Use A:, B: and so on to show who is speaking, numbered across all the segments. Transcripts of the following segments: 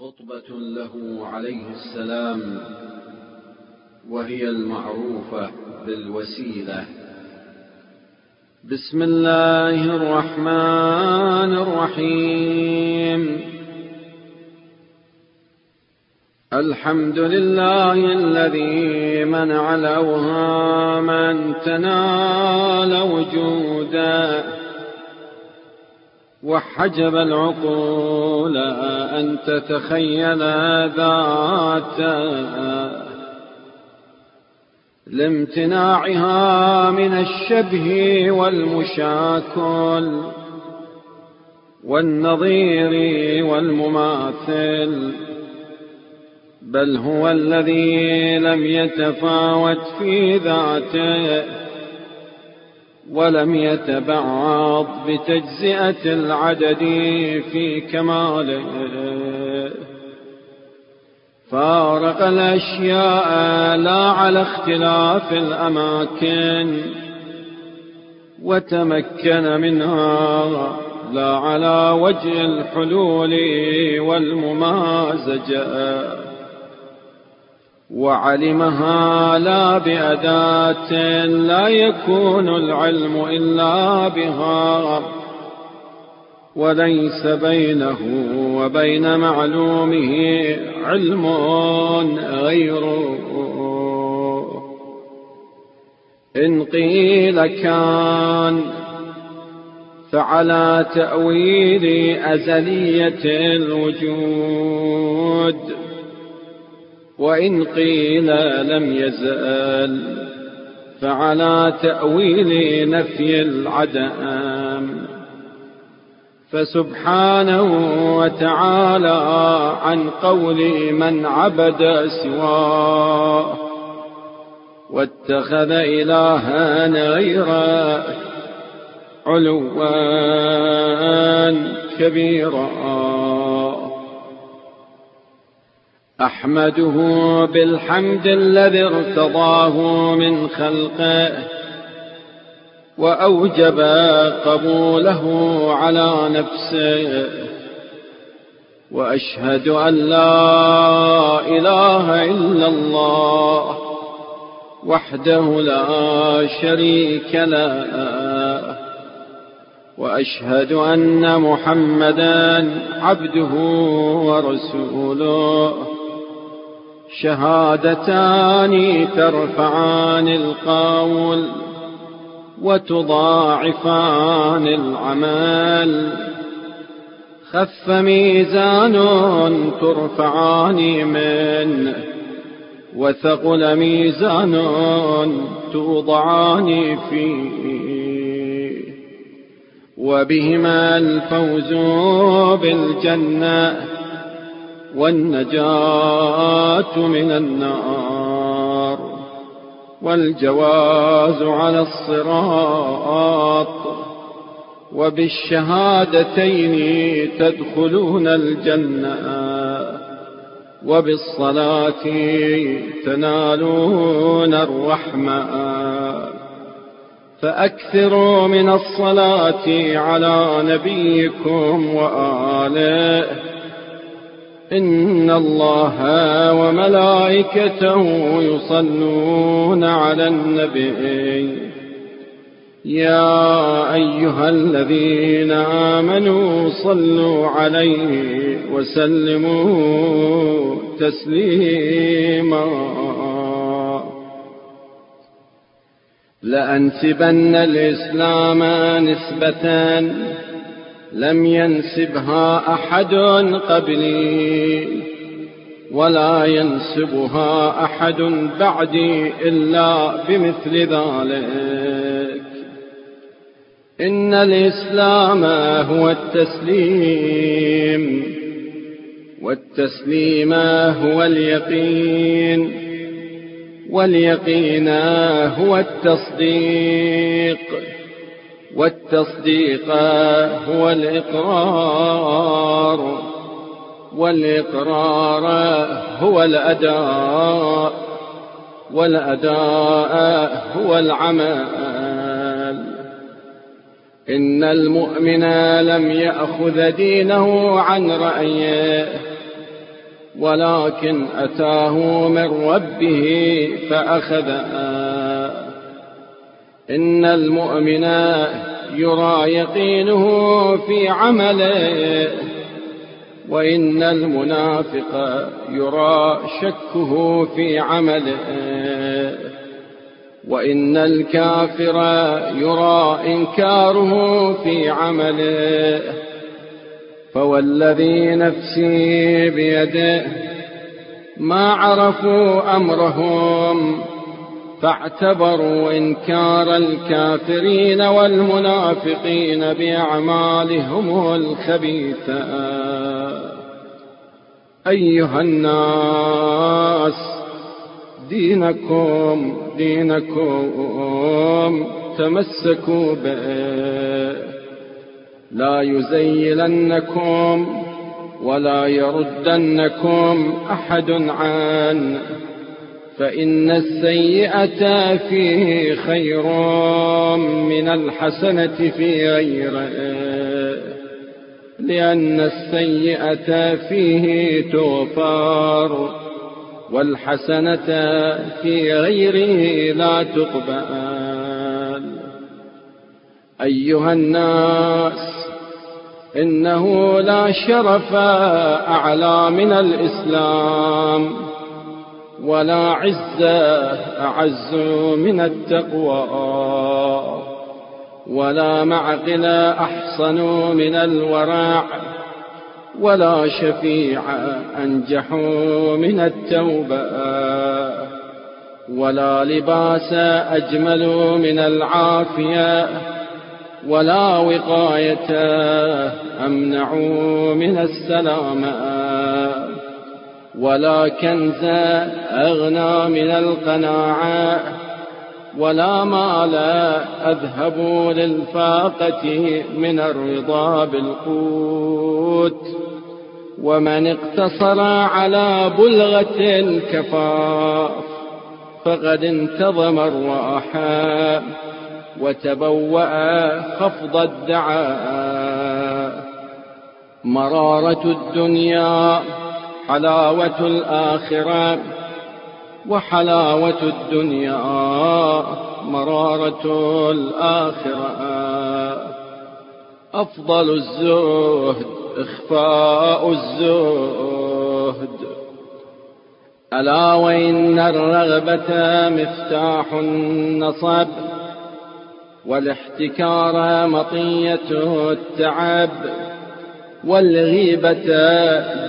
A: خطبة له عليه السلام وهي المعروفة بالوسيلة. بسم الله الرحمن الرحيم. الحمد لله الذي منع الأوهام تنال وجودا. وحجب العقول أن تتخيل ذاتا. لامتناعها من الشبه والمشاكل والنظير والمماثل. بل هو الذي لم يتفاوت في ذاته. ولم يتبعض بتجزئة العدد في كماله فارق الأشياء لا على اختلاف الأماكن وتمكن منها لا على وجه الحلول والممازجة. وعلمها لا بأداة لا يكون العلم إلا بها. وليس بينه وبين معلومه علم غيره. إن قيل كان فعلى تأويل أزلية الوجود. وإن قيل لم يزال فعلى تأويل نفي العدم فسبحانه وتعالى عن قول من عبد سواه واتخذ إلها غيره علوا كبيرا أحمده بالحمد الذي ارتضاه من خلقه وأوجب قبوله على نفسه وأشهد أن لا إله إلا الله وحده لا شريك له وأشهد أن محمدا عبده ورسوله شهادتان ترفعان القول وتضاعفان العمل. خف ميزان ترفعان منه وثقل ميزان توضعان فيه وبهما الفوز بالجنة. والنجاة من النار والجواز على الصراط وبالشهادتين تدخلون الجنة وبالصلاة تنالون الرحمة. فأكثروا من الصلاة على نبيكم وآله إن الله وملائكته يصلون على النبي. يا أيها الذين آمنوا صلوا عليه وسلموا تسليما. لأنسبن الإسلام نسبة لم ينسبها أحد قبلي ولا ينسبها أحد بعدي إلا بمثل ذلك. إن الإسلام هو التسليم والتسليم هو اليقين واليقين هو التصديق. والتصديق هو الإقرار والإقرار هو الأداء والأداء هو العمل. إن المؤمن لم يأخذ دينه عن رأيه ولكن أتاه من ربه فأخذها إن المؤمن يرى يقينه في عمله وإن المنافق يرى شكه في عمله وإن الكافر يرى إنكاره في عمله. فوالذي نفسي بيده ما عرفوا أمرهم فاعتبروا إنكار الكافرين والمنافقين بأعمالهم الخبيثة. أيها الناس دينكم دينكم تمسكوا به لا يزيلنكم ولا يردنكم أحد عنه فإن السيئة فيه خير من الحسنة في غيره لأن السيئة فيه تغفر والحسنة في غيره لا تقبل. أيها الناس إنه لا شرف أعلى من الإسلام. ولا عز أعز من التقوى ولا معقل أحصن من الورع ولا شفيع أنجح من التوبة ولا لباس أجمل من العافية ولا وقاية أمنع من السلامة ولا كنز أغنى من القناعة ولا مال أذهب للفاقة من الرضا بالقوت ومن اقتصر على بلغة الكفاف فقد انتظم الراحة وتبوأ خفض الدعاء مرارة الدنيا حلاوة الآخرة وحلاوة الدنيا مرارة الآخرة. أفضل الزهد إخفاء الزهد. ألا وإن الرغبة مفتاح النصب والاحتكار مطية التعب. والغيبة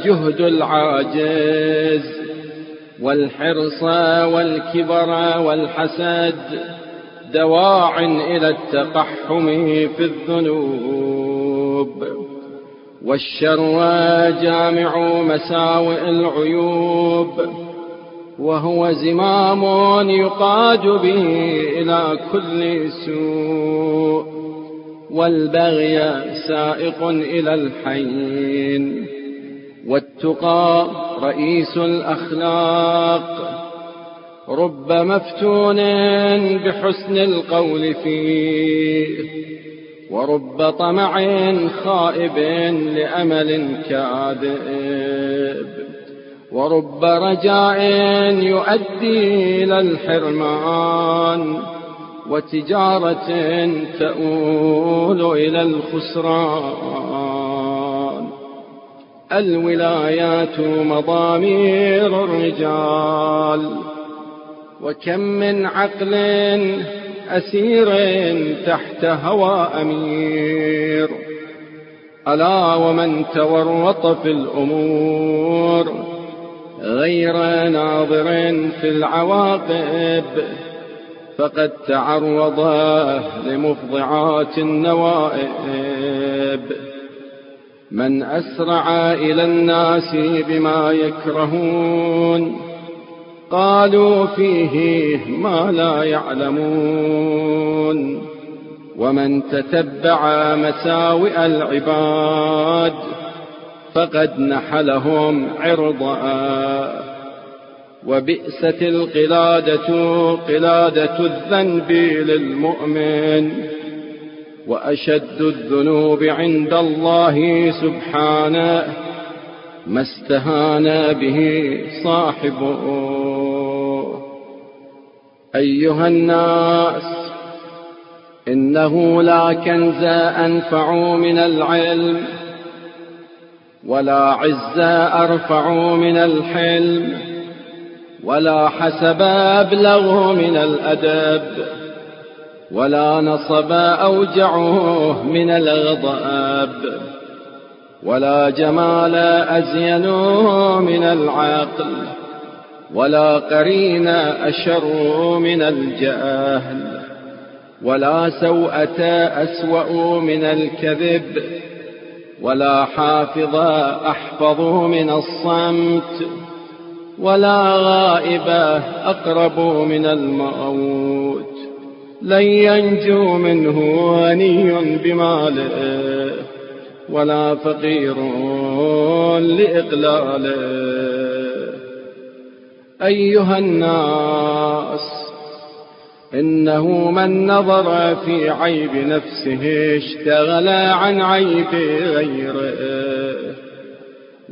A: جهد العاجز والحرص والكبر والحسد دواع إلى التقحم في الذنوب والشر جامع مساوئ العيوب وهو زمام يقاد به إلى كل سوء والبغي سائق إلى الحين. والتقى رئيس الأخلاق. رب مفتون بحسن القول فيه. ورب طمع خائب لأمل كاذب. ورب رجاء يؤدي إلى الحرمان. وتجارة تؤول إلى الخسران. الولايات مضامير الرجال. وكم من عقل أسير تحت هوى أمير. ألا ومن تورط في الأمور. غير ناظر في العواقب. فقد تعرض لمفضعات النوائب. من أسرع إلى الناس بما يكرهون قالوا فيه ما لا يعلمون. ومن تتبع مساوئ العباد فقد نحلهم عرضا. وبئست القلادة قلادة الذنب للمؤمن وأشد الذنوب عند الله سبحانه ما استهان به صاحبه. أيها الناس إنه لا كنز أنفع من العلم ولا عز أرفع من الحلم ولا حسب أبلغ من الأدب ولا نصب أوجعه من الغضب ولا جمال أزين من العقل ولا قرين أشر من الجهل ولا سوءة أسوأ من الكذب ولا حافظ أحفظ من الصمت. ولا غائب أقرب من الموت. لن ينجو منه غني بماله ولا فقير لإقلاله. أيها الناس إنه من نظر في عيب نفسه اشتغل عن عيب غيره.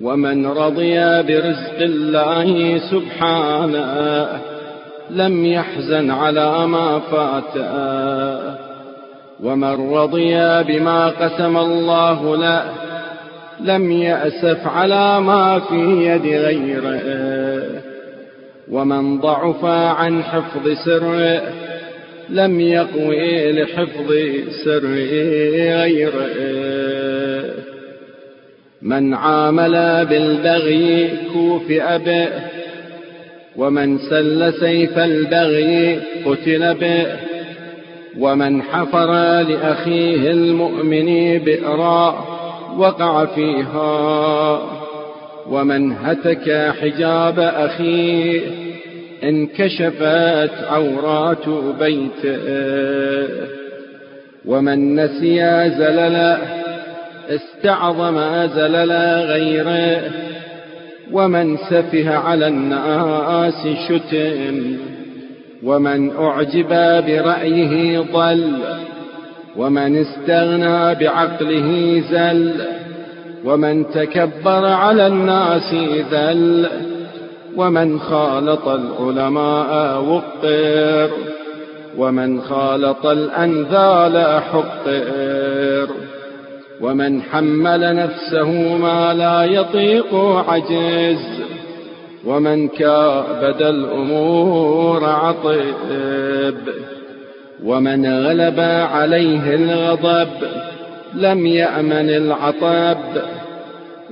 A: ومن رضي برزق الله سبحانه لم يحزن على ما فاته. ومن رضي بما قسم الله له لم يأسف على ما في يد غيره. ومن ضعف عن حفظ سره لم يقوي لحفظ سر غيره. من عامل بالبغي كوفئ به ومن سل سيف البغي قتل به ومن حفر لأخيه المؤمن بئرا وقع فيها ومن هتك حجاب أخيه انكشفت عورات بيته ومن نسي زلل استعظم زلل غيره ومن سفه على الناس شتم. ومن أعجب برأيه ضل. ومن استغنى بعقله زل. ومن تكبر على الناس ذل. ومن خالط العلماء وقر. ومن خالط الأنذال حقر. ومن حمل نفسه ما لا يطيق عجز ومن كابد الأمور عطب ومن غلب عليه الغضب لم يأمن العطب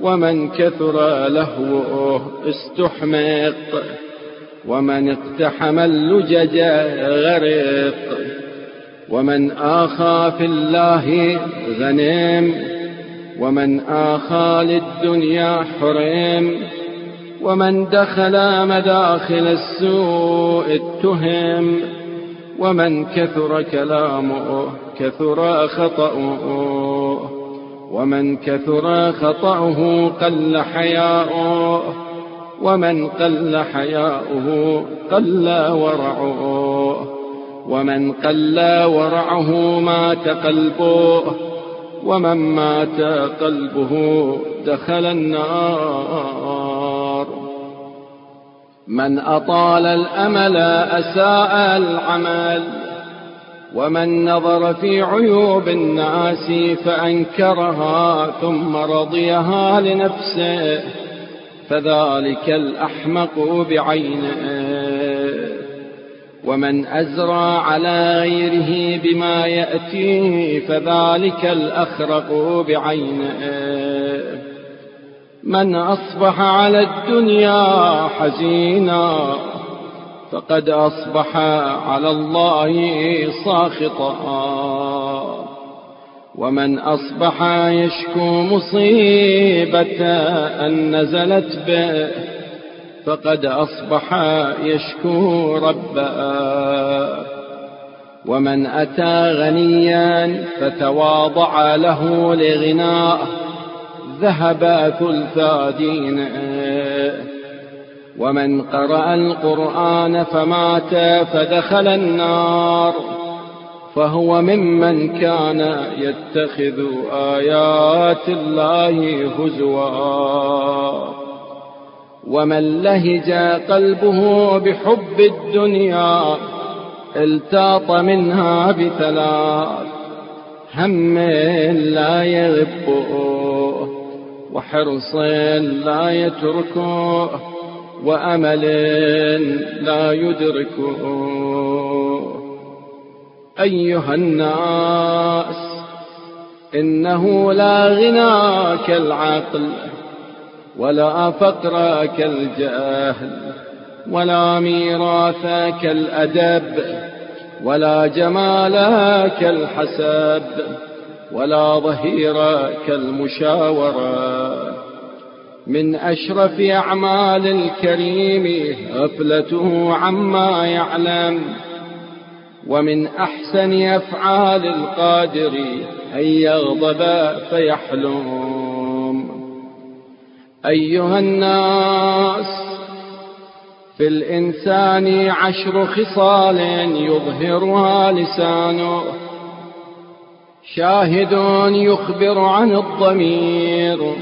A: ومن كثر لهوه استحمق ومن اقتحم اللجج غرق. ومن آخى في الله غنم ومن آخى للدنيا حرم ومن دخل مداخل السوء اتهم ومن كثر كلامه كثر خطأه ومن كثر خطأه قل حياؤه ومن قل حياؤه قل ورعه. ومن قل ورعه مات قلبه ومن مات قلبه دخل النار. من أطال الأمل أساء العمل ومن نظر في عيوب الناس فأنكرها ثم رضيها لنفسه فذلك الأحمق بعينه. ومن أزرى على غيره بما يأتيه فذلك الأخرق بعينه. من أصبح على الدنيا حزينا فقد أصبح على الله ساخطا. ومن أصبح يشكو مصيبة أن نزلت به فقد أصبح يشكو ربا. ومن أتى غنيا فتواضع له لغناه ذهب ثلثا دينه. ومن قرأ القرآن فمات فدخل النار. فهو ممن كان يتخذ آيات الله هزوا. ومن لهج قلبه بحب الدنيا التاط منها بثلاث هم لا يغبه وحرص لا يتركه وأمل لا يدركه. أيها الناس إنه لا غنى كالعقل. ولا فقر كالجهل ولا ميراث كالأدب ولا جمال كالحسب ولا ظهير كالمشاورة من أشرف أعمال الكريم غفلته عما يعلم ومن أحسن أفعال القادر أن يغضب فيحلم. أيها الناس في الإنسان عشر خصال يظهرها لسانه. شاهد يخبر عن الضمير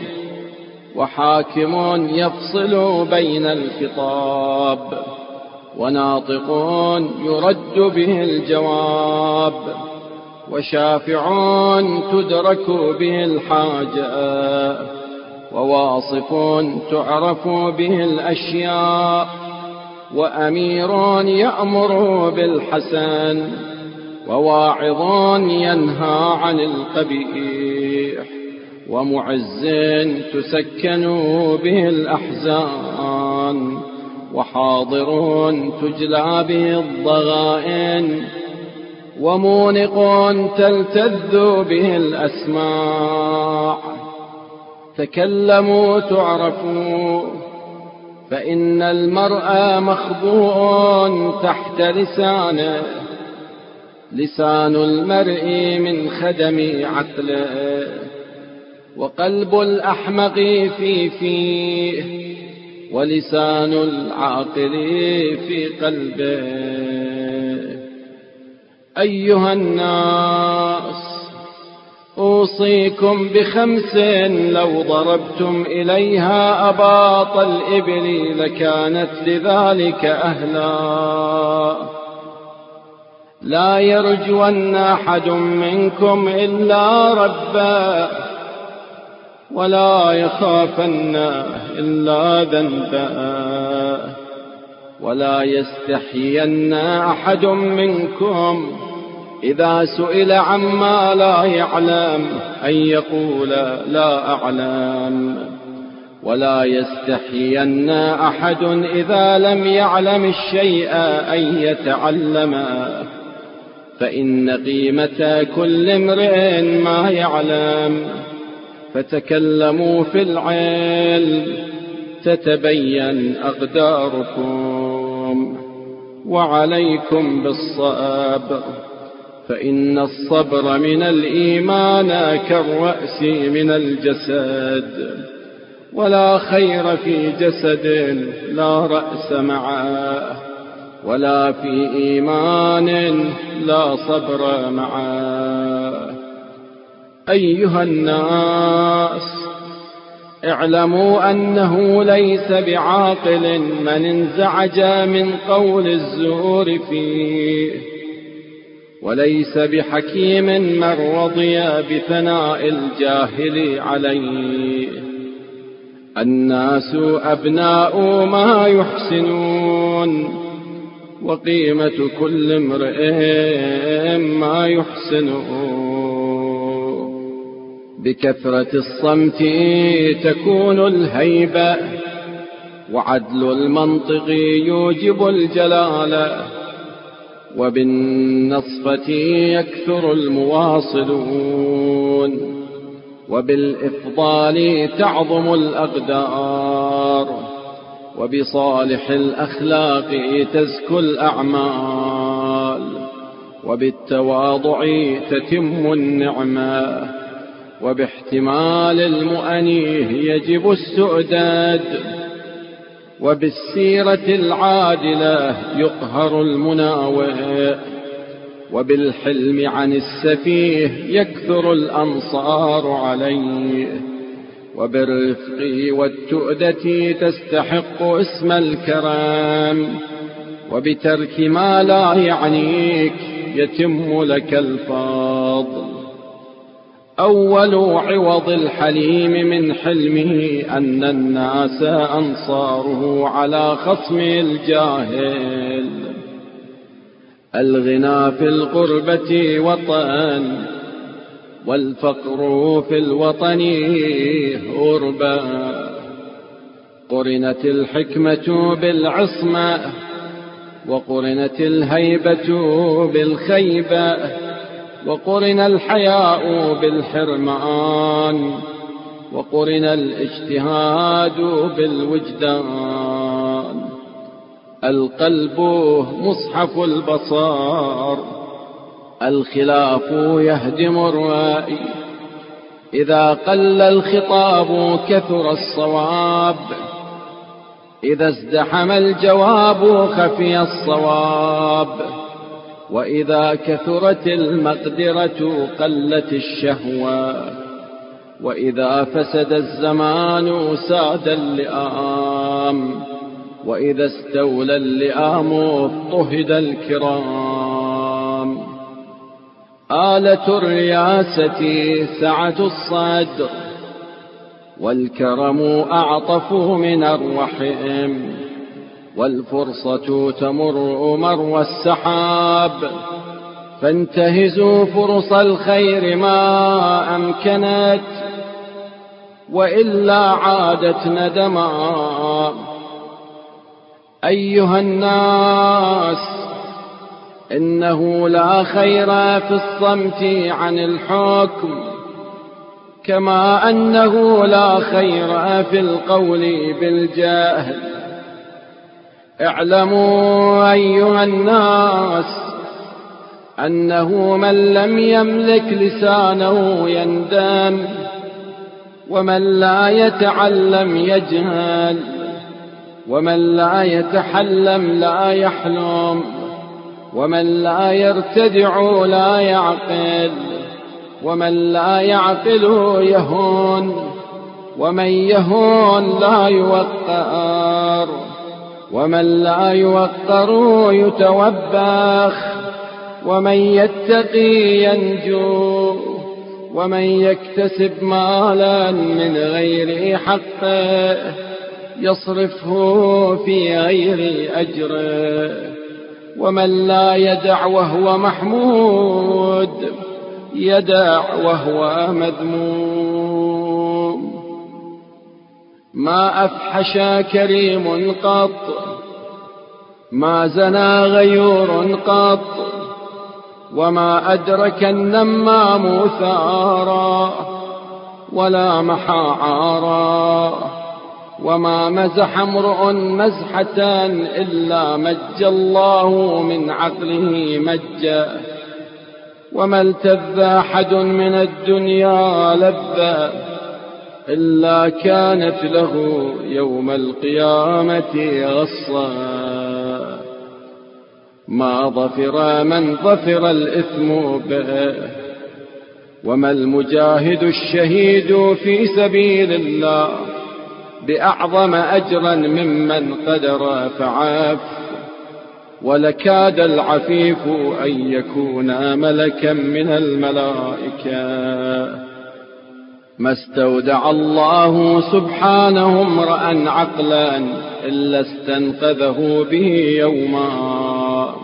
A: وحاكم يفصل بين الخطاب وناطق يرد به الجواب وشافع تدرك به الحاجة. وواصف تعرف به الأشياء وأمير يأمر بالحسن وواعظ ينهى عن القبيح ومعز تسكن به الأحزان وحاضر تجلى به الضغائن ومونق تلتذ به الأسماع تكلموا تعرفوا فإن المرء مخبوء تحت لسانه لسان المرء من خدم عقله وقلب الأحمق في فيه ولسان العاقل في قلبه. أيها الناس أوصيكم بخمس لو ضربتم إليها أباط الإبل لكانت لذلك أهلا. لا يرجون أحد منكم إلا ربا ولا يخافن إلا ذنبا. ولا يستحين أحد منكم إذا سئل عما لا يعلم أن يقول لا أعلم. ولا يستحين أحد إذا لم يعلم الشيء أن يتعلم. فإن قيمة كل امرئ ما يعلم. فتكلموا في العلم تتبين أقداركم. وعليكم بالصبر فإن الصبر من الإيمان كالرأس من الجسد ولا خير في جسد لا رأس معه ولا في إيمان لا صبر معه. أيها الناس اعلموا أنه ليس بعاقل من انزعج من قول الزور فيه. وليس بحكيم من رضي بثناء الجاهل عليه. الناس أبناء ما يحسنون وقيمة كل امرئ ما يحسنون. بكثرة الصمت تكون الهيبة وعدل المنطق يوجب الجلال. وبالنصفة يكثر المواصلون وبالإفضال تعظم الأقدار وبصالح الأخلاق تزكو الأعمال وبالتواضع تتم النعمة وباحتمال المؤنيه يجب السؤداد وبالسيرة العادلة يقهر المناوئ وبالحلم عن السفيه يكثر الأنصار عليه. وبالرفق والتؤدة تستحق اسم الكرام وبترك ما لا يعنيك يتم لك الفضل أول عوض الحليم من حلمه أن الناس أنصاره على خصم الجاهل. الغنى في القربة وطن والفقر في الوطن غربا قرنت الحكمة بالعصمة وقرنت الهيبة بالخيبة. وقرن الحياء بالحرمان وقرن الاجتهاد بالوجدان. القلب مصحف البصار الخلاف يهدم الرأي. إذا قل الخطاب كثر الصواب إذا ازدحم الجواب خفي الصواب. وإذا كثرت المقدرة قلت الشهوة وإذا فسد الزمان ساد اللئام وإذا استولى اللئام اضطهد الكرام. آلة الرياسة سعة الصدر والكرم أعطف من الرحم. والفرصة تمر مر السحاب فانتهزوا فرص الخير ما أمكنت وإلا عادت ندما. أيها الناس إنه لا خير في الصمت عن الحكم كما أنه لا خير في القول بالجهل. اعلموا أيها الناس أنه من لم يملك لسانه يندم ومن لا يتعلم يجهل ومن لا يتحلم لا يحلم ومن لا يرتدع لا يعقل ومن لا يعقل يهون ومن يهون لا يوقر ومن لا يوقر يتوبخ ومن يتقي ينجو ومن يكتسب مالا من غير حقه يصرفه في غير أجره ومن لا يدع وهو محمود يدع وهو مذموم. ما أفحش كريم قط ما زنى غيور قط وما أدرك النمام ثارا ولا محا عارا وما مزح امرؤ مزحة إلا مج الله من عقله مجا وما التذ أحد من الدنيا لذا إلا كانت له يوم القيامة غصا. ما ظفر من ظفر الإثم به وما المجاهد الشهيد في سبيل الله بأعظم أجرا ممن قدر فعاف. ولكاد العفيف أن يكون ملكا من الملائكة. ما استودع الله سبحانه امرأ عقلا إلا استنقذه به يوما.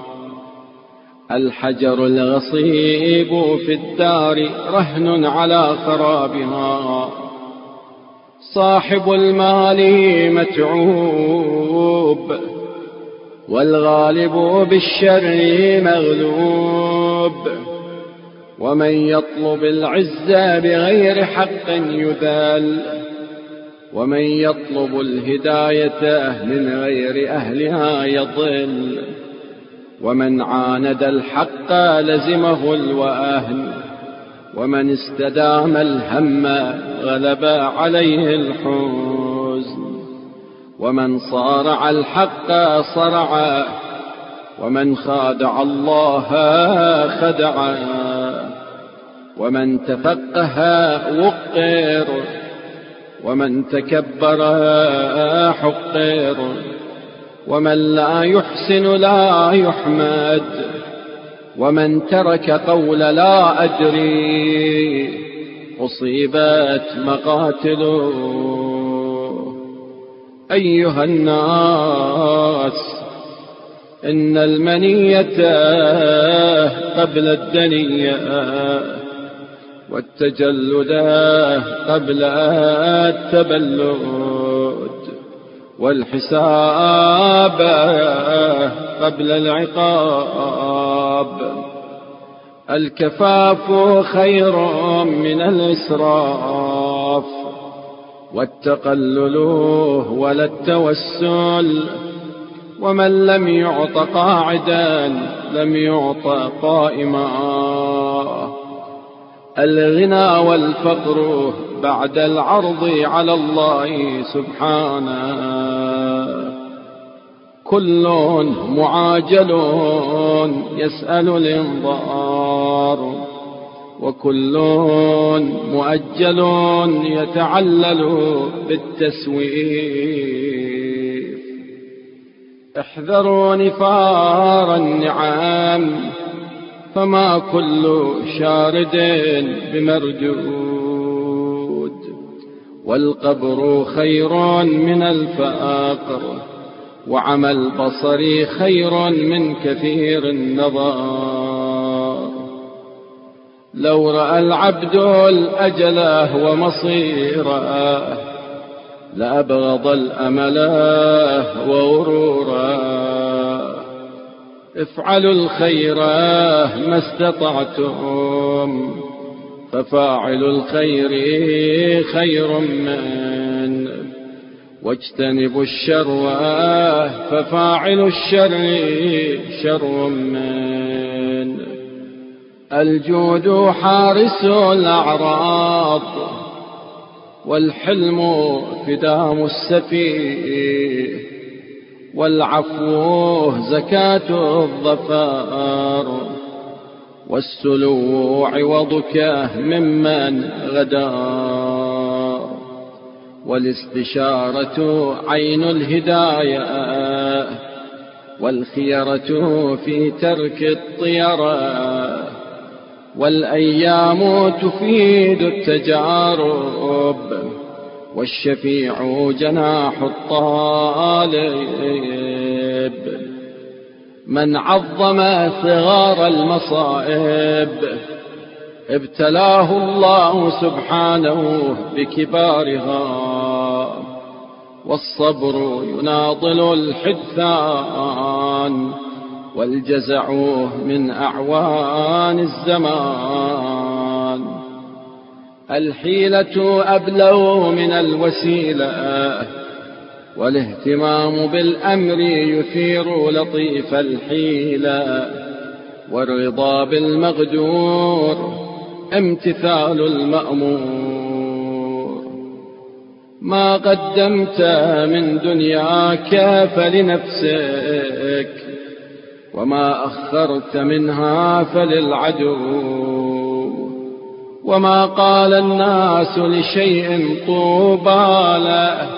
A: الحجر الغصيب في الدار رهن على خرابها. صاحب المال متعوب والغالب بالشر مغلوب. ومن يطلب العزة بغير حق يذل ومن يطلب الهداية من غير أهلها يضل. ومن عاند الحق لزمه الوأهن ومن استدام الهم غلب عليه الحزن. ومن صارع الحق صرع. ومن خادع الله خدع ومن تفقه وقر ومن تكبر حقر ومن لا يحسن لا يحمد ومن ترك قول لا أدري أصيبت مقاتله أيها الناس إن المنية قبل الدنية والتجلد قبل التبلد والحساب قبل العقاب الكفاف خير من الإسراف والتقلل ولا التوسل ومن لم يعط قاعدا لم يعط قائما الغنى والفقر بعد العرض على الله سبحانه. كل معاجل يسأل الانظار وكل مؤجل يتعلل بالتسويف. احذروا نفار النعام فما كل شارد بمردود والقبر خير من الفآقر وعمى البصر خير من كثير النظر. لو رأى العبد الأجله ومصيره لأبغض الأمل وغرورا. افعلوا الخير ما استطعتم ففاعل الخير خير من واجتنبوا الشر ففاعل الشر شر من. الجود حارس الأعراض والحلم فدام السفيه. والعفو زكاة الظفار والسلو عوضك ممن غدار والاستشارة عين الهداية والخيرة في ترك الطيرة والأيام تفيد التجارب والشفيع جناح الطالب من عظم صغار المصائب ابتلاه الله سبحانه بكبارها والصبر يناضل الحدثان والجزع من أعوان الزمان. الحيلة أبلغ من الوسيلة والاهتمام بالأمر يثير لطيف الحيلة والرضا بالمغدور امتثال المأمور. ما قدمت من دنياك فلنفسك وما أخرت منها فللعدو. وما قال الناس لشيء طوبى له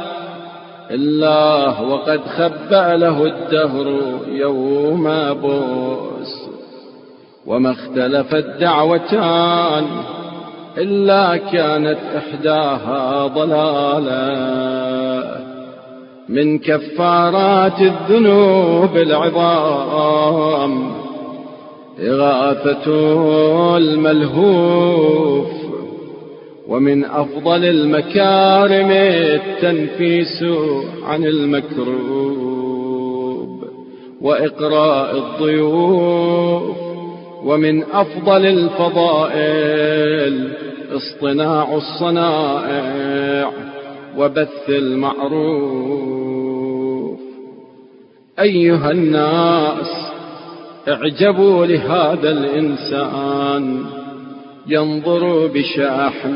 A: إلا وقد خبأ له الدهر يوم بوس وما اختلفت دعوتان إلا كانت إحداها ضلالا من كفارات الذنوب العظام إغاثة الملهوف ومن أفضل المكارم التنفيس عن المكروب وإقراء الضيوف ومن أفضل الفضائل اصطناع الصنائع وبث المعروف. أيها الناس اعجبوا لهذا الإنسان. ينظر بشحم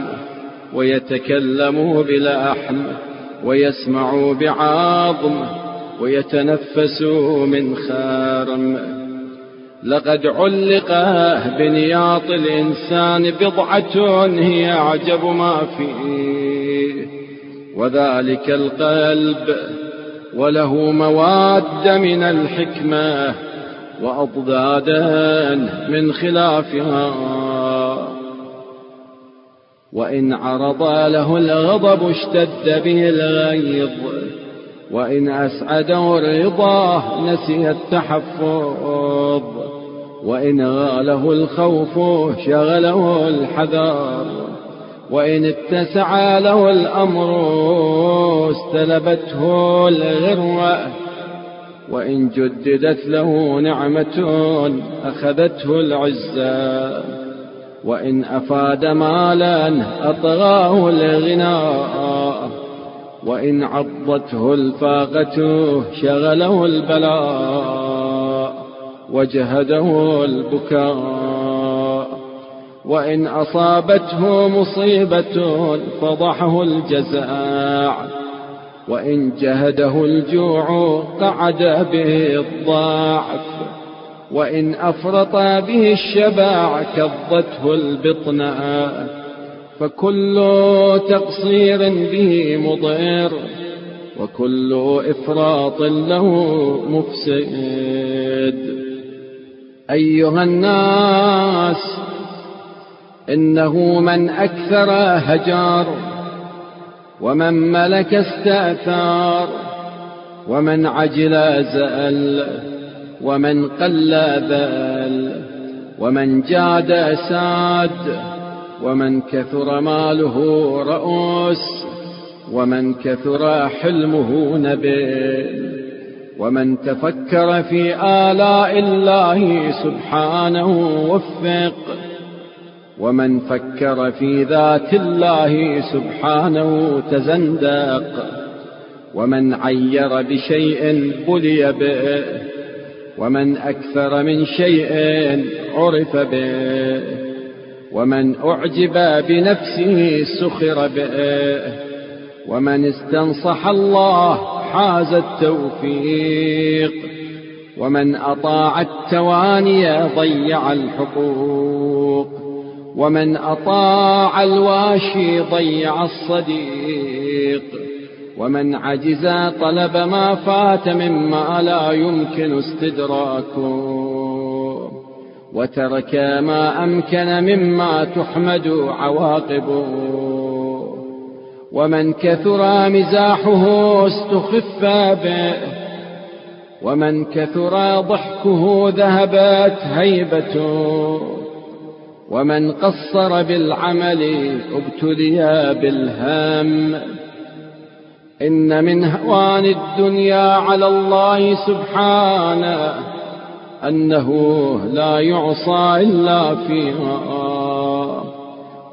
A: ويتكلم بلحم ويسمع بعظم ويتنفس من خارم. لقد علق بنياط الإنسان بضعة هي أعجب ما فيه. وذلك القلب وله مواد من الحكمة وأضدادا من خلافها. وإن عرض له الغضب اشتد به الغيظ. وإن أسعده الرضا نسي التحفظ. وإن غاله الخوف شغله الحذر. وإن اتسع له الأمر استلبته الغروة وإن جددت له نعمة أخذته العزة. وإن أفاد مالا أطغاه الغناء وإن عضته الفاقة شغله البلاء. وجهده البكاء. وإن أصابته مصيبة فضحه الجزاع وإن جهده الجوع قعد به الضعف وإن أفرط به الشبع كضته البطناء فكل تقصير به مضر وكل إفراط له مفسد. أيها الناس إنه من أكثر هجار ومن ملك استأثار ومن عجل زأل ومن قل ذل ومن جاد ساد ومن كثر ماله رؤوس ومن كثر حلمه نبيل ومن تفكر في آلاء الله سبحانه وفق ومن فكر في ذات الله سبحانه تزندق ومن عير بشيء بلي به ومن أكثر من شيء عرف به ومن أعجب بنفسه سخر به ومن استنصح الله حاز التوفيق ومن أطاع التواني ضيع الحقوق. ومن أطاع الواشي ضيع الصديق. ومن عجز طلب ما فات مما لا يمكن استدراكه. وترك ما أمكن مما تحمد عواقبه. ومن كثر مزاحه استخف به. ومن كثر ضحكه ذهبت هيبته. ومن قصر بالعمل ابتلي بالهام إن من هوان الدنيا على الله سبحانه أنه لا يعصى إلا فيها.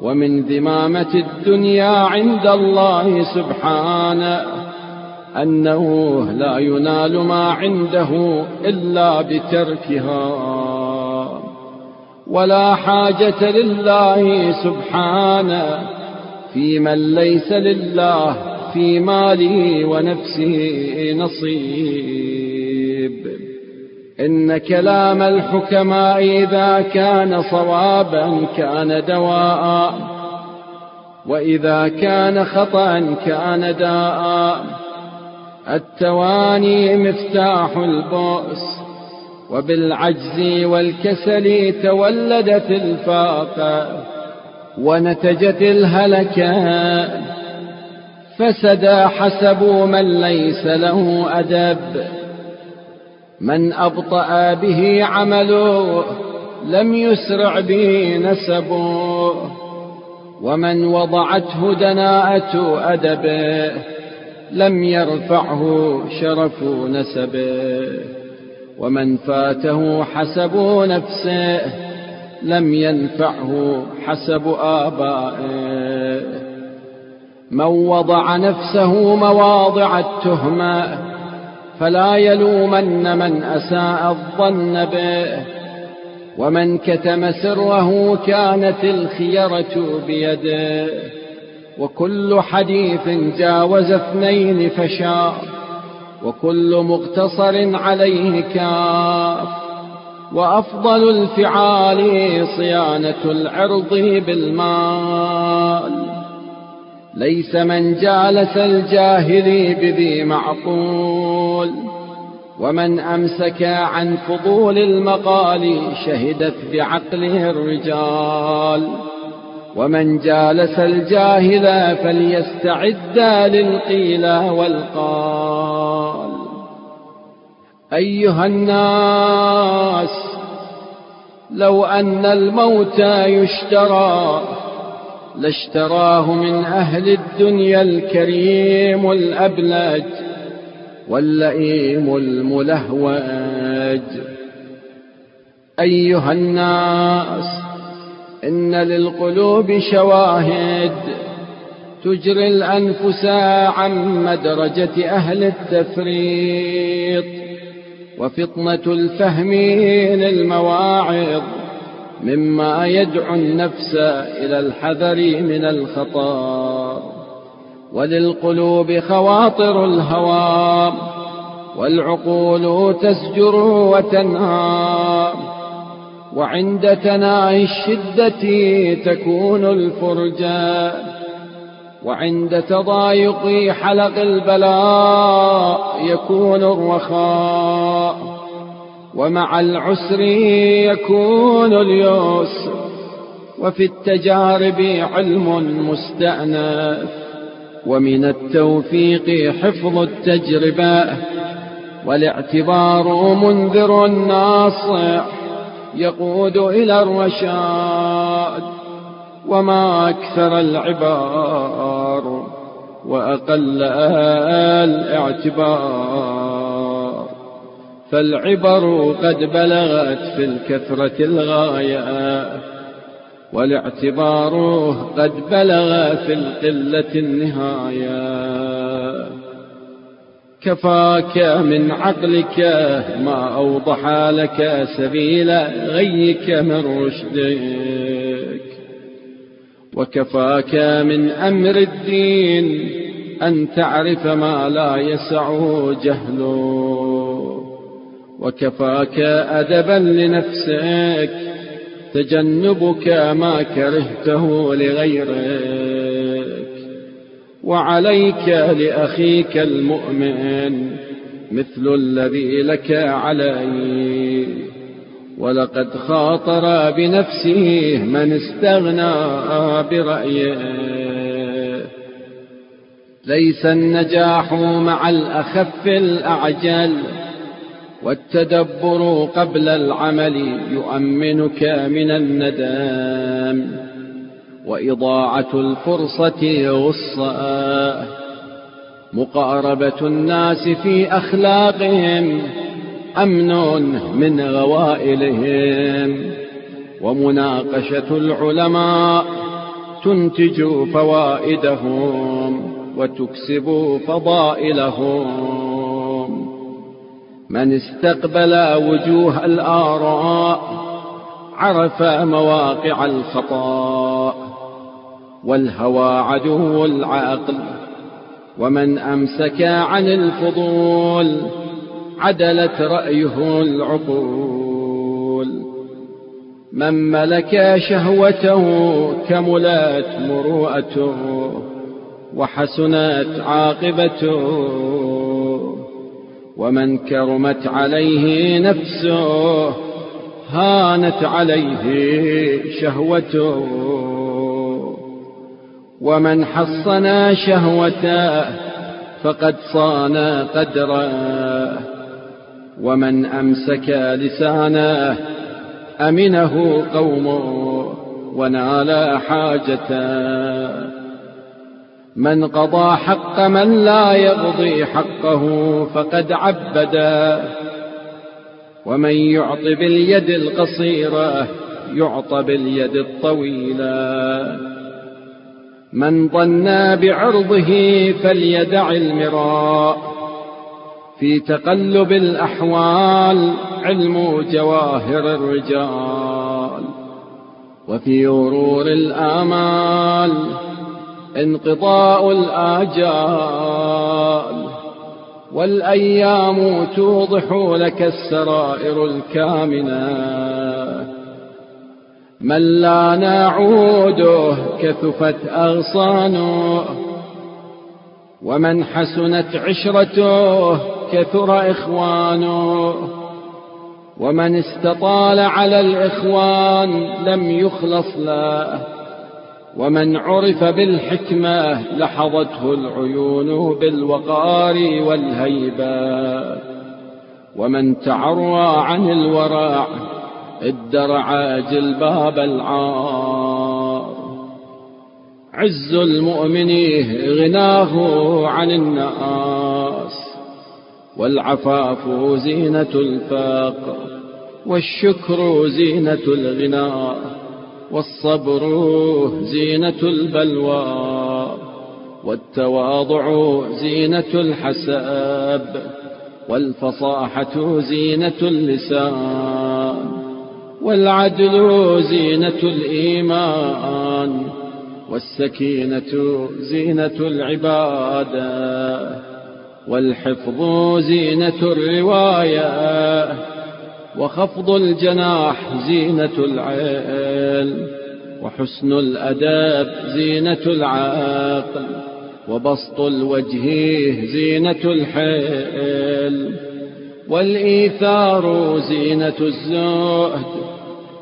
A: ومن ذمامة الدنيا عند الله سبحانه أنه لا ينال ما عنده إلا بتركها. ولا حاجة لله سبحانه في من ليس لله في ماله ونفسه نصيب. إن كلام الحكماء إذا كان صوابا كان دواء وإذا كان خطأ كان داء. التواني مفتاح البؤس وبالعجز والكسل تولدت الفاقة ونتجت الهلكة فسد حسب من ليس له أدب. من أبطأ به عمله لم يسرع به نسبه ومن وضعته دناءة أدبه لم يرفعه شرف نسبه ومن فاته حسب نفسه لم ينفعه حسب آبائه. من وضع نفسه مواضع التهمة فلا يلومن من أساء الظن به. ومن كتم سره كانت الخيرة بيده. وكل حديث جاوز اثنين فشاء وكل مقتصر عليه كاف. وأفضل الفعال صيانة العرض بالمال. ليس من جالس الجاهل بذي معقول. ومن أمسك عن فضول المقال شهدت بعقله الرجال. ومن جالس الجاهل فليستعد للقيل والقال. أيها الناس لو أن الموت يشترى لاشتراه من أهل الدنيا الكريم الأبلج واللئيم الملهوج. أيها الناس للقلوب شواهد تجري الأنفس عن مدرجة أهل التفريط وفطنة الفهم للمواعظ مما يدعو النفس إلى الحذر من الخطر وللقلوب خواطر الهوى والعقول تزجر وتنهى وعند تناهي الشدة تكون الفرجة وعند تضايق حلق البلاء يكون الرخاء. ومع العسر يكون اليسر. وفي التجارب علم مستأنف. ومن التوفيق حفظ التجربة. والاعتبار منذر ناصح. يقود إلى الرشاد وما أكثر العبار وأقل الاعتبار. فالعبر قد بلغت في الكثرة الغاية والاعتبار قد بلغ في القلة النهاية. كفاك من عقلك ما أوضح لك سبيل غيك من رشدك. وكفاك من أمر الدين أن تعرف ما لا يسع جهله. وكفاك أدبا لنفسك تجنبك ما كرهته لغيرك. وعليك لأخيك المؤمن مثل الذي لك عليه. ولقد خاطر بنفسه من استغنى برأيه. ليس النجاح مع الأخف الأعجل والتدبر قبل العمل يؤمنك من الندام وإضاعة الفرصة غصة مقاربة الناس في أخلاقهم أمن من غوائلهم ومناقشة العلماء تنتج فوائدهم وتكسب فضائلهم من استقبل وجوه الآراء عرف مواقع الخطأ والهوى عدو العقل ومن أمسك عن الفضول عدلت رأيه العقول. من ملك شهوته كملت مروءته وحسنت عاقبته. ومن كرمت عليه نفسه هانت عليه شهوته. ومن حصن شهوته فقد صان قدره ومن أمسك لسانه أمنه قومه ونال حاجته من قضى حق من لا يقضي حقه فقد عبدا ومن يعط باليد القصيرة يعطى باليد الطويلة. من ظن بعرضه فليدع المراء. في تقلب الأحوال علم جواهر الرجال. وفي غرور الآمال انقضاء الآجال. والأيام توضح لك السرائر الكامنة من لا نعوده كثفت أغصانه ومن حسنت عشرته كثر إخوانه ومن استطال على الإخوان لم يخلص له ومن عرف بالحكمة لحظته العيون بالوقار والهيبة. ومن تعرى عن الورع ادرع جلباب العار. عز المؤمن غناه عن الناس والعفاف زينة الفقر والشكر زينة الغناء والصبر زينة البلوى والتواضع زينة الحساب والفصاحة زينة اللسان. والعدل زينة الإيمان والسكينة زينة العبادة والحفظ زينة الرواية وخفض الجناح زينة العلم وحسن الأداب زينة العقل وبسط الوجه زينة الحلم والإيثار زينة الزهد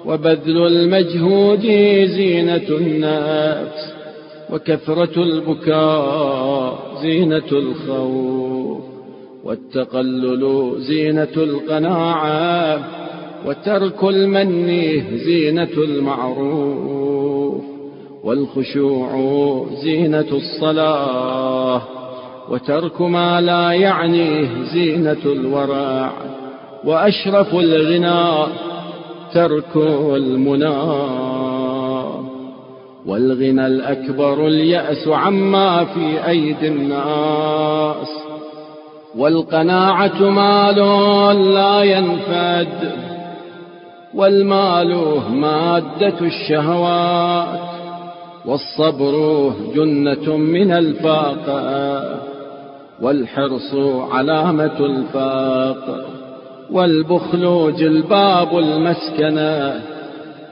A: وبذل المجهود زينة النفس وكثرة البكاء زينة الخوف والتقلل زينة القناعة وترك المن زينة المعروف والخشوع زينة الصلاة. وترك ما لا يعنيه زينة الورع وأشرف الغناء ترك المنى. والغنى الأكبر اليأس عما في أيدي الناس. والقناعة مال لا ينفد. والمال مادة الشهوات. والصبر جنة من الفاقة والحرص علامة الفاقة والبخل جلباب المسكنة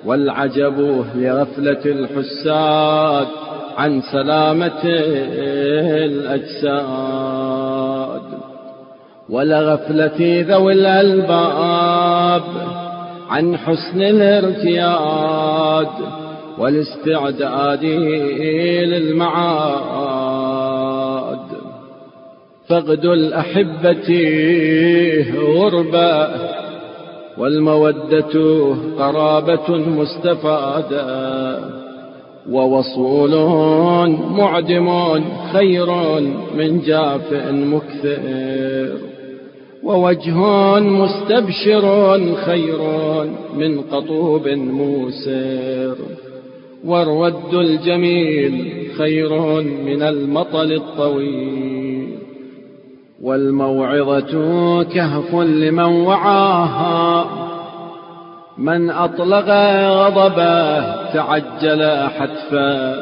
A: والعجب لغفلة الحساد عن سلامة الأجساد. ولغفلة ذوي الألباب عن حسن الارتياد والاستعداد للمعاد. فقد الأحبة غربة والمودة قرابة مستفادة ووصول معدم خير من جاف مكثر ووجه مستبشر خير من قطوب موسر والرد الجميل خير من المطل الطويل والموعظة كهف لمن وعاها. من أطلق غضبه تعجل حتفه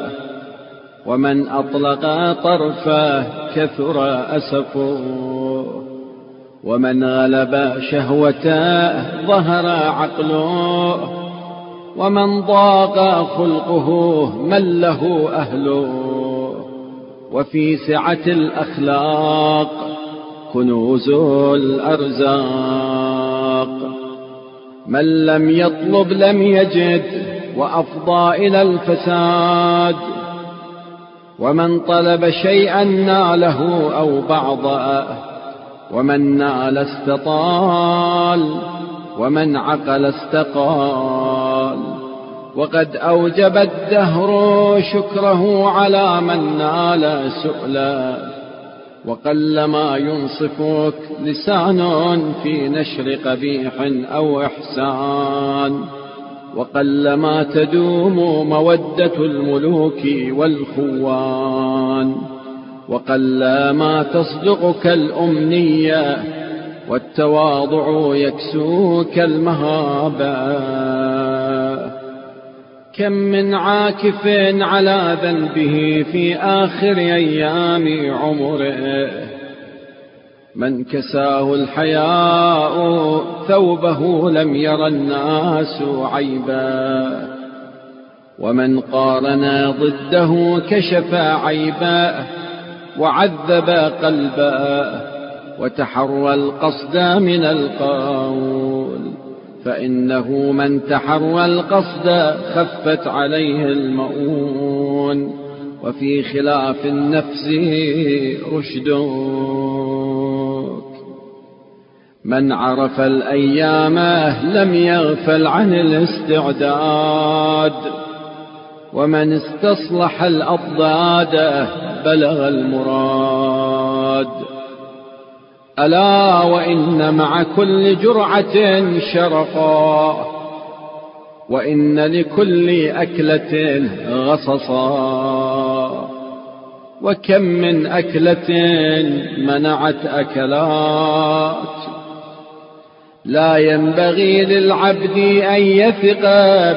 A: ومن أطلق طرفه كثر أسفه. ومن غلب شهوته ظهر عقله ومن ضاق خلقه من له أهله. وفي سعة الأخلاق كنوز الأرزاق. من لم يطلب لم يجد وأفضى إلى الفساد. ومن طلب شيئا ناله أو بعضه ومن نال استطال ومن عقل استقال. وقد أوجب الدهر شكره على من نال سؤلا. وقل ما ينصفك لسان في نشر قبيح أو إحسان. وقل ما تدوم مودة الملوك والخوان. وقل ما تصدقك الأمنية والتواضع يكسوك المهابة كم من عاكف على ذنبه في آخر أيام عمره. من كساه الحياء ثوبه لم ير الناس عيبا. ومن قارن ضده كشف عيبا وعذب قلبا وتحرى القصد من القول. فإنه من تحرى القصد خفت عليه المؤون وفي خلاف النفس رشد. من عرف الأيام لم يغفل عن الاستعداد ومن استصلح الأضداد بلغ المراد. ألا وإن مع كل جرعة شرقا وإن لكل أكلة غصصا وكم من أكلة منعت أكلات لا ينبغي للعبد أن يثق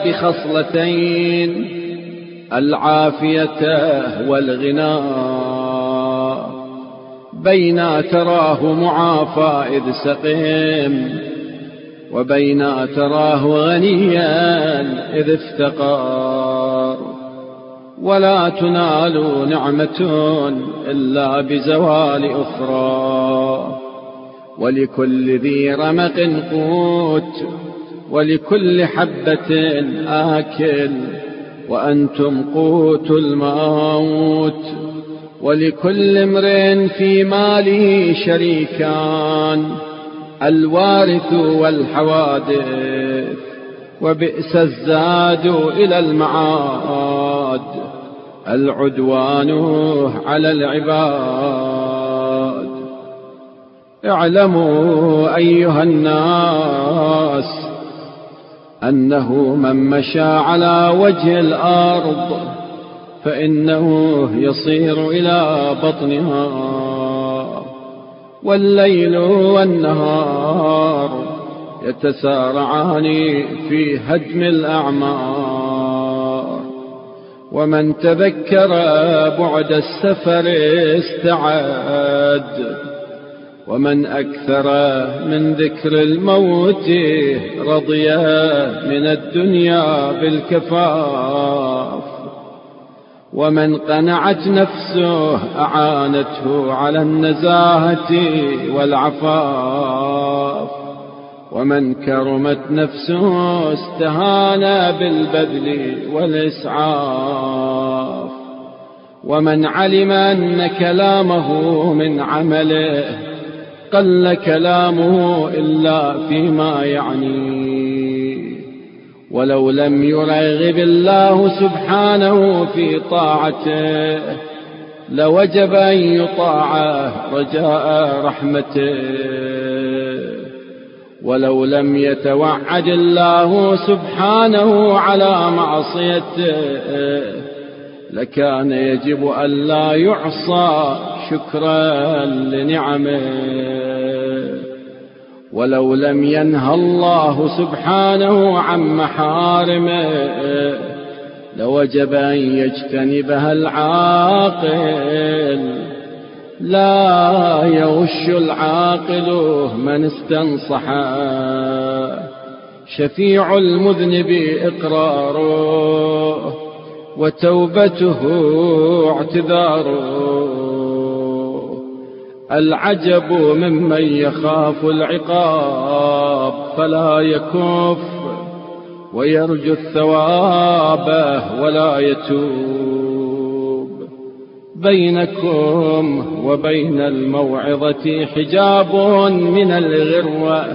A: بخصلتين العافية والغنى. بين تراه معافى إذ سقيم وبين تراه غنيا إذ افتقار ولا تنال نعمة إلا بزوال أخرى. ولكل ذي رمق قوت ولكل حبة آكل وأنتم قوت الموت. ولكل امرئ في ماله شريكان الوارث والحوادث وبئس الزاد إلى المعاد العدوان على العباد. اعلموا أيها الناس أنه من مشى على وجه الأرض فإنه يصير إلى بطنها والليل والنهار يتسارعان في هدم الأعمار. ومن تذكر بعد السفر استعد ومن أكثر من ذكر الموت رضي من الدنيا بالكفاف. ومن قنعت نفسه أعانته على النزاهة والعفاف. ومن كرمت نفسه استهان بالبذل والإسعاف. ومن علم أن كلامه من عمله قل كلامه إلا فيما يعنيه ولو لم يرغب الله سبحانه في طاعته لوجب أن يطاع رجاء رحمته. ولو لم يتوعد الله سبحانه على معصيته لكان يجب أن لا يعصى شكرا لنعمه. ولو لم ينهى الله سبحانه عن محارمه لوجب أن يجتنبها العاقل. لا يغش العاقل من استنصح. شفيع المذنب إقراره وتوبته اعتذاره. العجب ممن يخاف العقاب فلا يكف ويرجو الثواب ولا يتوب. بينكم وبين الموعظة حجاب من الغروة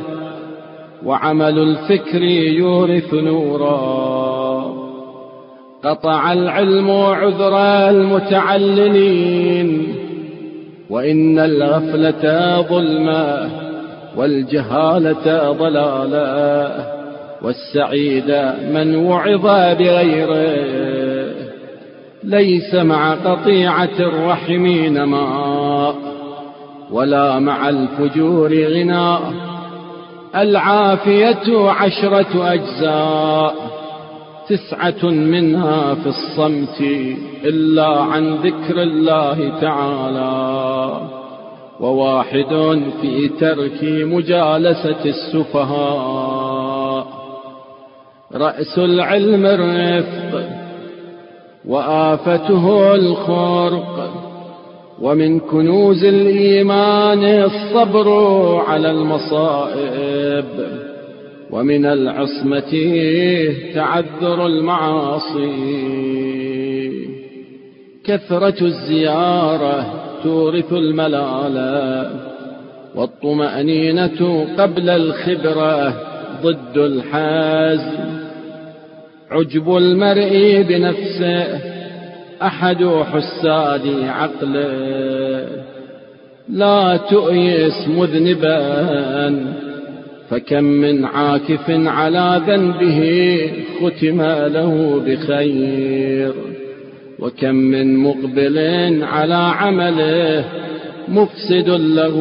A: وعمل الفكر يورث نورا. قطع العلم عذر المتعللين وإن الغفلة ظلما والجهالة ضلالا والسعيد من وعظ بغيره ليس مع قطيعة الرحمين ماء ولا مع الفجور غناء العافية عشرة أجزاء تسعة منها في الصمت إلا عن ذكر الله تعالى وواحد في ترك مجالسة السفهاء. رأس العلم الرفق وآفته الخرق ومن كنوز الإيمان الصبر على المصائب. ومن العصمة تعذر المعاصي. كثرة الزيارة تورث الملالة والطمأنينة قبل الخبرة ضد الحزم عجب المرء بنفسه أحد حساد عقله. لا تؤيس مذنبا فكم من عاكف على ذنبه ختم له بخير. وكم من مقبل على عمله مفسد له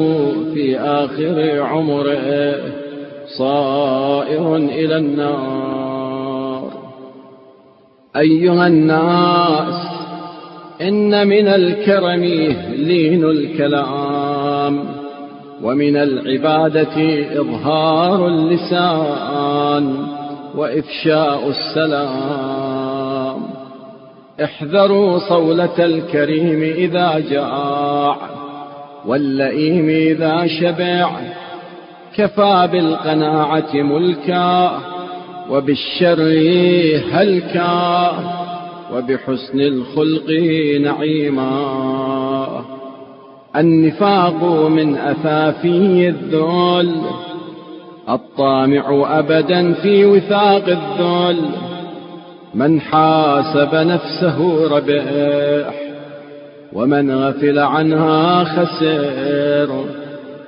A: في آخر عمره صائر إلى النار. أيها الناس إن من الكرم لين الكلام. ومن العبادة إظهار اللسان وإفشاء السلام. احذروا صولة الكريم إذا جاع واللئيم إذا شبع. كفى بالقناعة ملكا وبالشر هلكا وبحسن الخلق نعيما. النفاق من أثافي الذل الطامع أبدا في وثاق الذل. من حاسب نفسه ربح ومن غفل عنها خسر.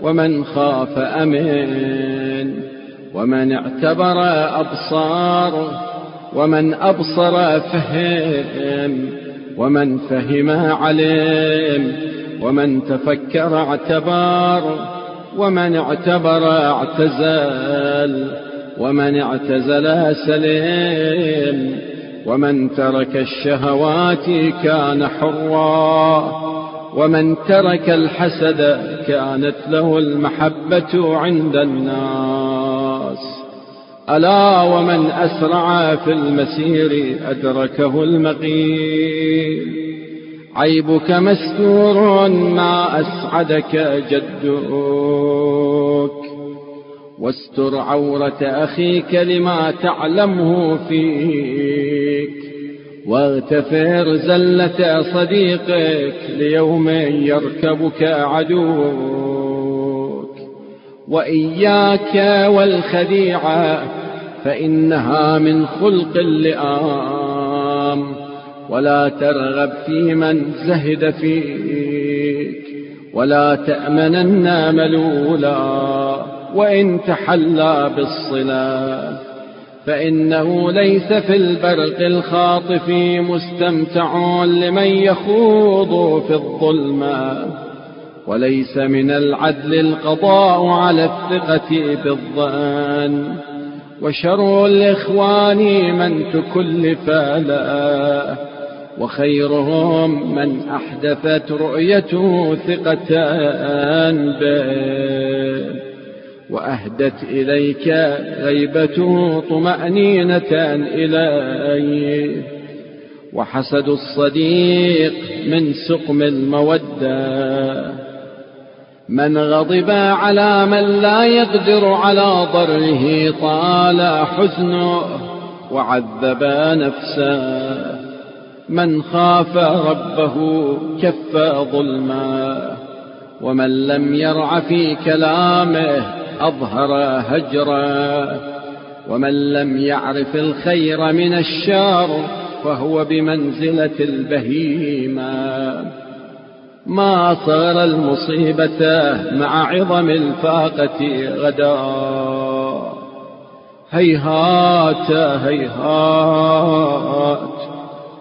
A: ومن خاف أمن ومن اعتبر أبصار. ومن أبصر فهم ومن فهم علم. ومن تفكر اعتبر ومن اعتبر اعتزل ومن اعتزل سلم ومن ترك الشهوات كان حرا ومن ترك الحسد كانت له المحبة عند الناس. ألا ومن أسرع في المسير أدركه المقيل عيبك مستور ما أسعدك جدك. واستر عورة أخيك لما تعلمه فيك. واغتفر زلة صديقك ليوم يركبك عدوك. وإياك والخديعة فإنها من خلق اللئام. ولا ترغب في من زهد فيك ولا تأمنن ملولا وإن تحلى بالصلاة فإنه ليس في البرق الخاطف مستمتع لمن يخوض في الظلمة وليس من العدل القضاء على الثقة بالظن. وشر الإخوان من تكلف لا. وخيرهم من أحدثت رؤيته ثقة به وأهدت إليك غيبته طمأنينة إليه. وحسد الصديق من سقم المودة. من غضب على من لا يقدر على ضره طال حزنه وعذب نفسه. من خاف ربه كف ظلما ومن لم يرع في كلامه أظهر هجرا ومن لم يعرف الخير من الشر فهو بمنزلة البهيمة ما صار المصيبة مع عظم الفاقة غدا؟ هيهات هيهات.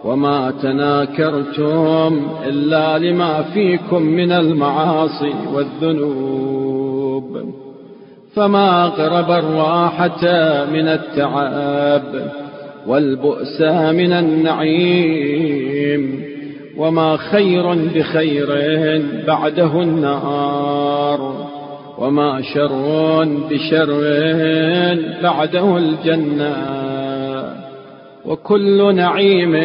A: وما تناكرتم إلا لما فيكم من المعاصي والذنوب. فما أقرب الراحة من التعب والبؤس من النعيم. وما خير بخير بعده النار. وما شر بشر بعده الجنة. وكل نعيم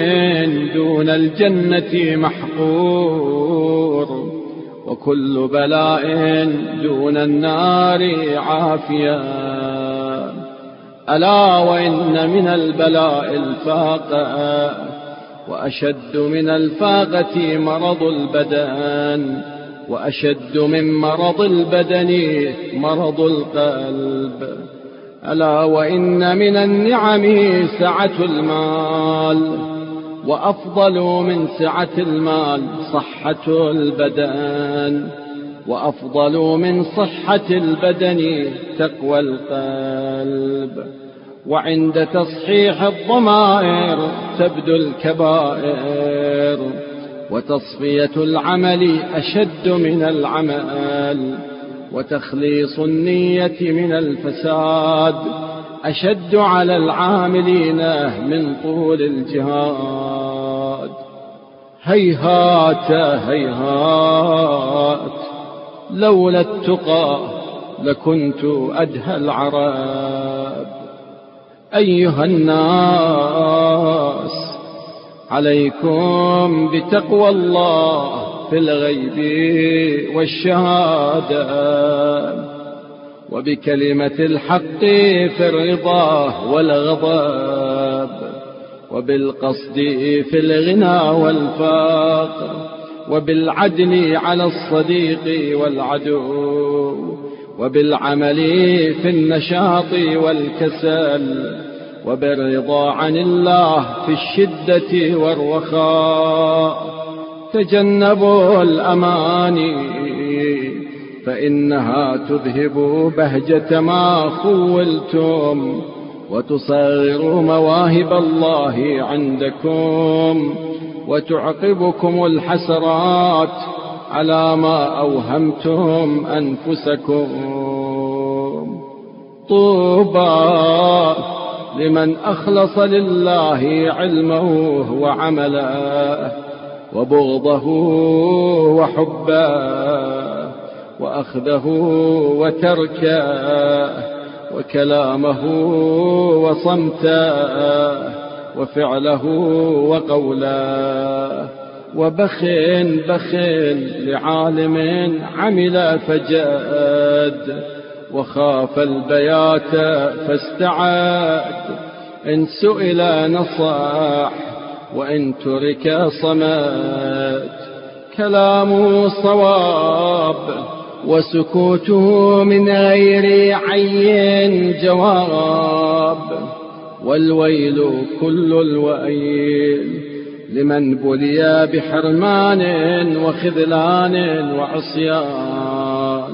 A: دون الجنة محقور. وكل بلاء دون النار عافية. ألا وإن من البلاء الفاقة وأشد من الفاقة مرض البدن. وأشد من مرض البدن مرض القلب. ألا وإن من النعم سعة المال وأفضل من سعة المال صحة البدن وأفضل من صحة البدن تقوى القلب وعند تصحيح الضمائر تبدو الكبائر وتصفية العمل أشد من العمل وتخليص النية من الفساد أشد على العاملين من طول الجهاد. هيهات هيهات لولا التقى لكنت أدهى العرب أيها الناس عليكم بتقوى الله في الغيب والشهادة وبكلمة الحق في الرضا والغضب وبالقصد في الغنى والفقر وبالعدل على الصديق والعدو وبالعمل في النشاط والكسل وبالرضا عن الله في الشدة والرخاء تجنبوا الأماني فإنها تذهب بهجة ما خولتم وتصغر مواهب الله عندكم وتعقبكم الحسرات على ما أوهمتم أنفسكم. طوبى لمن أخلص لله علمه وعمله. وبغضه وحبه وأخذه وتركه وكلامه وصمته وفعله وقوله وبخ بخ لعالم عمل فجاد وخاف البيات فاستعاد إن سئل نصاح وإن ترك صمات كلامه صواب وسكوته من غير عين جواب والويل كل الويل لمن بلي بحرمان وخذلان وعصيان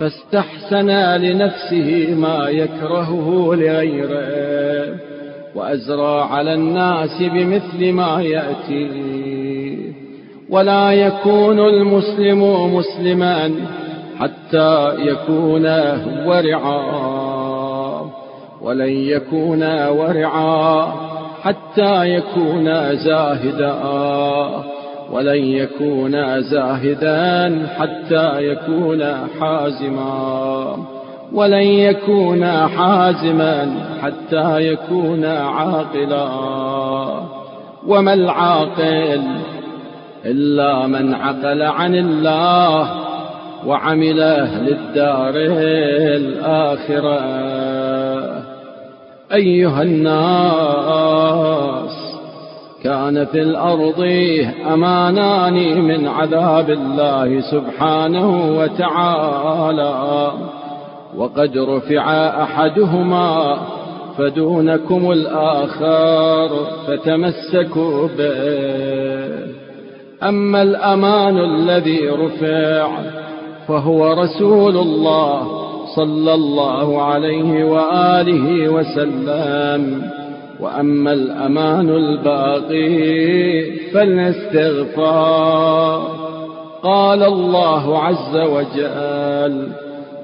A: فاستحسن لنفسه ما يكرهه لغيره وأزرى على الناس بمثل ما يأتي. ولا يكون المسلم مسلما حتى يكون ورعا ولن يكون ورعا حتى يكون زاهدا. ولن يكون زاهدا حتى يكون حازما. ولن يكون حازما حتى يكون عاقلا. وما العاقل إلا من عقل عن الله وعمل للدار الآخرة. أيها الناس كان في الأرض أمانان من عذاب الله سبحانه وتعالى. وقد رفع أحدهما فدونكم الآخر فتمسكوا به. أما الأمان الذي رفع فهو رسول الله صلى الله عليه وآله وسلم. وأما الأمان الباقي فالاستغفار قال الله عز وجل